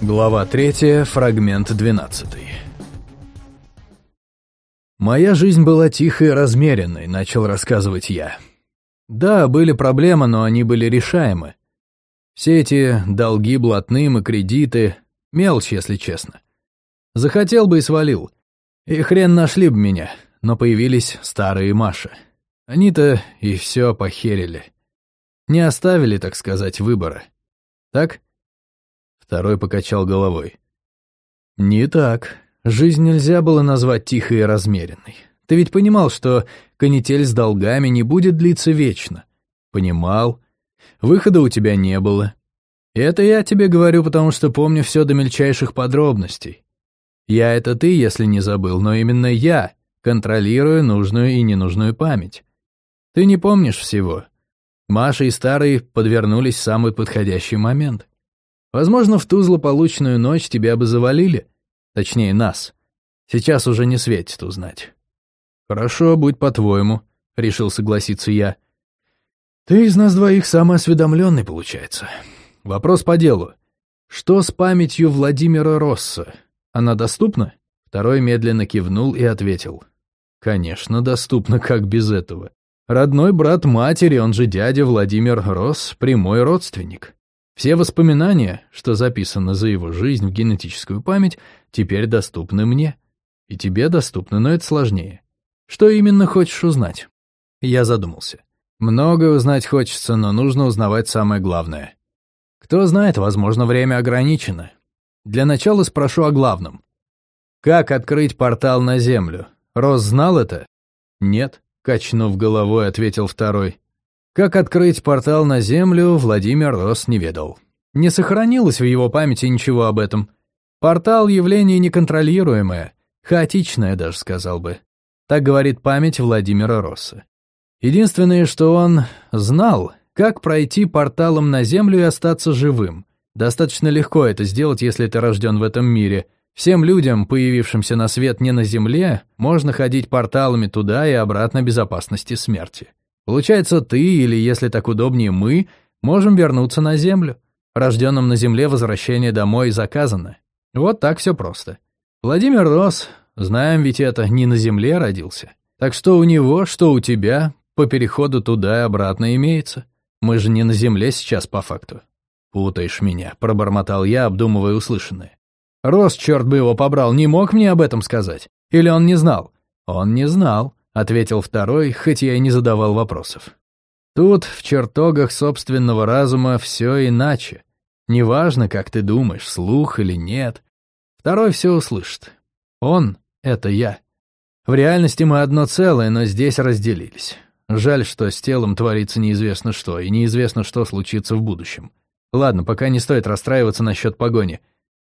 Глава 3, фрагмент 12. «Моя жизнь была тихой и размеренной», — начал рассказывать я. «Да, были проблемы, но они были решаемы. Все эти долги блатным и кредиты — мелочь, если честно. Захотел бы и свалил. И хрен нашли бы меня, но появились старые Маши. Они-то и все похерили. Не оставили, так сказать, выбора. Так?» Второй покачал головой. «Не так. Жизнь нельзя было назвать тихой и размеренной. Ты ведь понимал, что канитель с долгами не будет длиться вечно. Понимал. Выхода у тебя не было. Это я тебе говорю, потому что помню все до мельчайших подробностей. Я — это ты, если не забыл, но именно я контролирую нужную и ненужную память. Ты не помнишь всего. Маша и Старый подвернулись в самый подходящий момент. Возможно, в ту злополучную ночь тебя бы завалили. Точнее, нас. Сейчас уже не светит узнать. Хорошо, будь по-твоему, решил согласиться я. Ты из нас двоих самый осведомленный, получается. Вопрос по делу. Что с памятью Владимира Росса? Она доступна? Второй медленно кивнул и ответил. Конечно, доступна, как без этого. Родной брат матери, он же дядя Владимир Росс, прямой родственник. Все воспоминания, что записано за его жизнь в генетическую память, теперь доступны мне. И тебе доступны, но это сложнее. Что именно хочешь узнать? Я задумался. Многое узнать хочется, но нужно узнавать самое главное. Кто знает, возможно, время ограничено. Для начала спрошу о главном. Как открыть портал на Землю? Рос знал это? Нет, качнув головой, ответил второй. Как открыть портал на Землю, Владимир Рос не ведал. Не сохранилось в его памяти ничего об этом. Портал — явление неконтролируемое, хаотичное даже, сказал бы. Так говорит память Владимира Росса. Единственное, что он знал, как пройти порталом на Землю и остаться живым. Достаточно легко это сделать, если ты рожден в этом мире. Всем людям, появившимся на свет не на Земле, можно ходить порталами туда и обратно безопасности смерти. Получается, ты, или, если так удобнее, мы, можем вернуться на Землю. Рожденным на Земле возвращение домой заказано. Вот так все просто. Владимир Рос, знаем ведь это, не на Земле родился. Так что у него, что у тебя, по переходу туда и обратно имеется. Мы же не на Земле сейчас по факту. «Путаешь меня», — пробормотал я, обдумывая услышанное. «Рос, черт бы его побрал, не мог мне об этом сказать? Или он не знал?» «Он не знал ответил второй, хоть я и не задавал вопросов. Тут, в чертогах собственного разума, все иначе. Неважно, как ты думаешь, слух или нет. Второй все услышит. Он — это я. В реальности мы одно целое, но здесь разделились. Жаль, что с телом творится неизвестно что, и неизвестно, что случится в будущем. Ладно, пока не стоит расстраиваться насчет погони.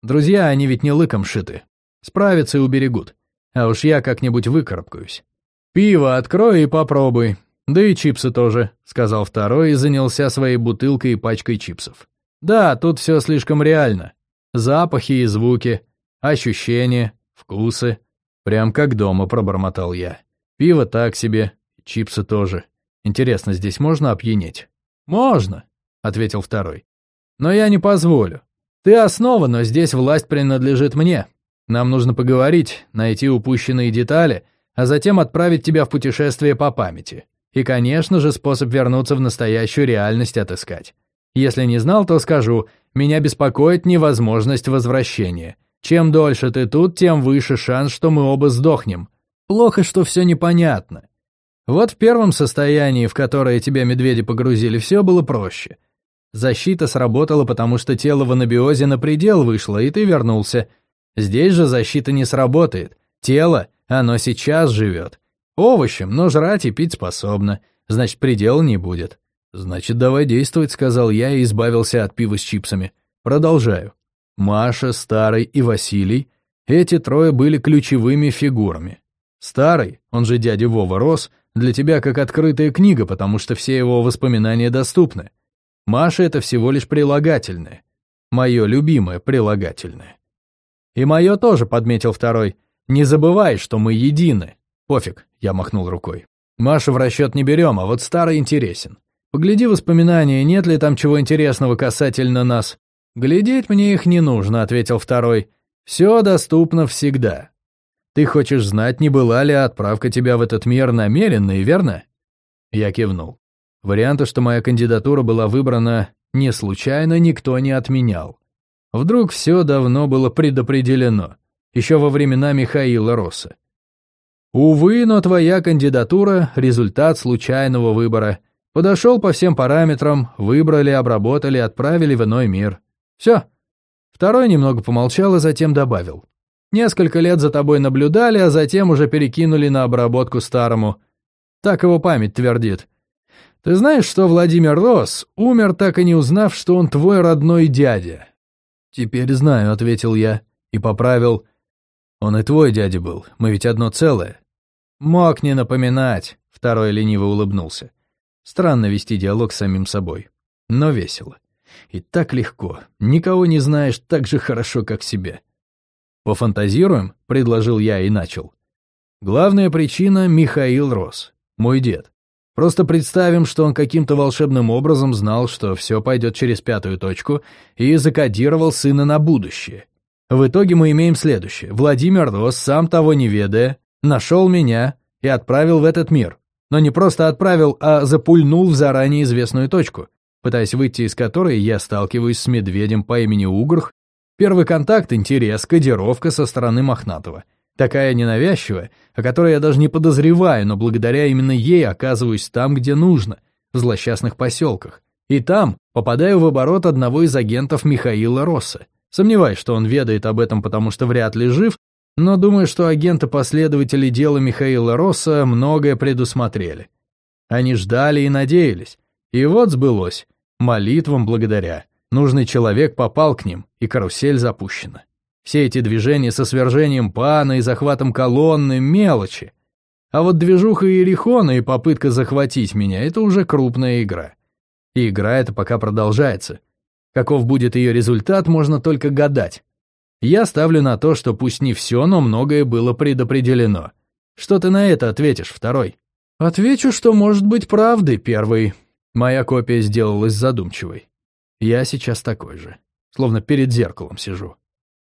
Друзья, они ведь не лыком шиты. Справятся и уберегут. А уж я как-нибудь выкарабкаюсь. «Пиво открой и попробуй. Да и чипсы тоже», — сказал второй и занялся своей бутылкой и пачкой чипсов. «Да, тут все слишком реально. Запахи и звуки, ощущения, вкусы. Прям как дома», — пробормотал я. «Пиво так себе, чипсы тоже. Интересно, здесь можно опьянеть?» «Можно», — ответил второй. «Но я не позволю. Ты основа, но здесь власть принадлежит мне. Нам нужно поговорить, найти упущенные детали — а затем отправить тебя в путешествие по памяти. И, конечно же, способ вернуться в настоящую реальность отыскать. Если не знал, то скажу, меня беспокоит невозможность возвращения. Чем дольше ты тут, тем выше шанс, что мы оба сдохнем. Плохо, что все непонятно. Вот в первом состоянии, в которое тебя медведи погрузили, все было проще. Защита сработала, потому что тело в анабиозе на предел вышло, и ты вернулся. Здесь же защита не сработает. Тело оно сейчас живет. Овощем, но жрать и пить способно. Значит, предела не будет. Значит, давай действовать, сказал я и избавился от пива с чипсами. Продолжаю. Маша, Старый и Василий — эти трое были ключевыми фигурами. Старый, он же дядя Вова Рос, для тебя как открытая книга, потому что все его воспоминания доступны. Маша — это всего лишь прилагательное. Мое любимое прилагательное. И мое тоже, подметил второй — не забывай, что мы едины. Пофиг, я махнул рукой. Машу в расчет не берем, а вот старый интересен. Погляди воспоминания, нет ли там чего интересного касательно нас. «Глядеть мне их не нужно», — ответил второй. «Все доступно всегда. Ты хочешь знать, не была ли отправка тебя в этот мир намеренной, верно?» Я кивнул. Варианта, что моя кандидатура была выбрана не случайно, никто не отменял. Вдруг все давно было предопределено, еще во времена Михаила Росса. Увы, но твоя кандидатура – результат случайного выбора. Подошел по всем параметрам, выбрали, обработали, отправили в иной мир. Все. Второй немного помолчал, и затем добавил. Несколько лет за тобой наблюдали, а затем уже перекинули на обработку старому. Так его память твердит. Ты знаешь, что Владимир Рос умер, так и не узнав, что он твой родной дядя? Теперь знаю, ответил я и поправил. Он и твой дядя был, мы ведь одно целое. Мог не напоминать, второй лениво улыбнулся. Странно вести диалог с самим собой, но весело. И так легко, никого не знаешь так же хорошо, как себя. «Пофантазируем?» — предложил я и начал. Главная причина — Михаил Рос, мой дед. Просто представим, что он каким-то волшебным образом знал, что все пойдет через пятую точку, и закодировал сына на будущее. В итоге мы имеем следующее. Владимир Рос, сам того не ведая, нашел меня и отправил в этот мир. Но не просто отправил, а запульнул в заранее известную точку, пытаясь выйти из которой я сталкиваюсь с медведем по имени Угрх. Первый контакт, интерес, кодировка со стороны Мохнатого. Такая ненавязчивая, о которой я даже не подозреваю, но благодаря именно ей оказываюсь там, где нужно, в злосчастных поселках. И там попадаю в оборот одного из агентов Михаила Росса. Сомневаюсь, что он ведает об этом, потому что вряд ли жив, но думаю, что агенты-последователи дела Михаила Росса многое предусмотрели. Они ждали и надеялись. И вот сбылось. Молитвам благодаря. Нужный человек попал к ним, и карусель запущена. Все эти движения со свержением пана и захватом колонны – мелочи. А вот движуха Иерихона и попытка захватить меня – это уже крупная игра. И игра эта пока продолжается. Каков будет ее результат, можно только гадать. Я ставлю на то, что пусть не все, но многое было предопределено. Что ты на это ответишь, второй? Отвечу, что может быть правдой, первый. Моя копия сделалась задумчивой. Я сейчас такой же. Словно перед зеркалом сижу.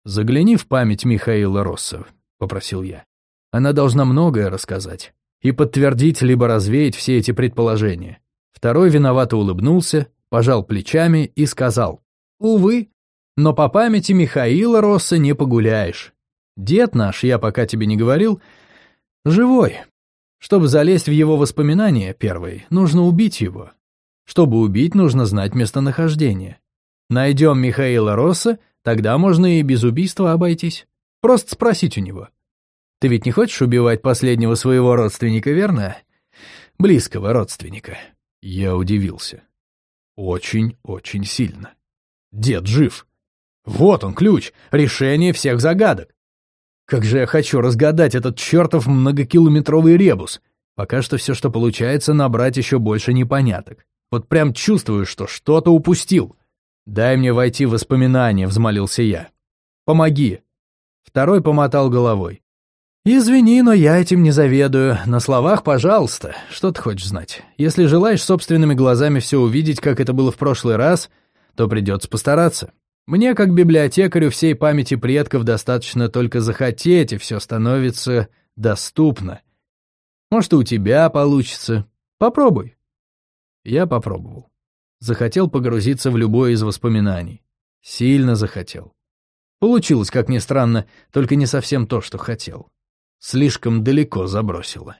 Загляни в память Михаила Росса, попросил я. Она должна многое рассказать и подтвердить либо развеять все эти предположения. Второй виновато улыбнулся, пожал плечами и сказал, «Увы, но по памяти Михаила Росса не погуляешь. Дед наш, я пока тебе не говорил, живой. Чтобы залезть в его воспоминания, первый, нужно убить его. Чтобы убить, нужно знать местонахождение. Найдем Михаила Росса, тогда можно и без убийства обойтись. Просто спросить у него. Ты ведь не хочешь убивать последнего своего родственника, верно? Близкого родственника. Я удивился. Очень-очень сильно. Дед жив. Вот он, ключ, решение всех загадок. Как же я хочу разгадать этот чертов многокилометровый ребус. Пока что все, что получается, набрать еще больше непоняток. Вот прям чувствую, что что-то упустил. «Дай мне войти в воспоминания», — взмолился я. «Помоги». Второй помотал головой. «Извини, но я этим не заведую. На словах, пожалуйста. Что ты хочешь знать? Если желаешь собственными глазами все увидеть, как это было в прошлый раз, то придется постараться. Мне, как библиотекарю всей памяти предков, достаточно только захотеть, и все становится доступно. Может, и у тебя получится. Попробуй. Я попробовал. Захотел погрузиться в любое из воспоминаний. Сильно захотел. Получилось, как ни странно, только не совсем то, что хотел. Слишком далеко забросило.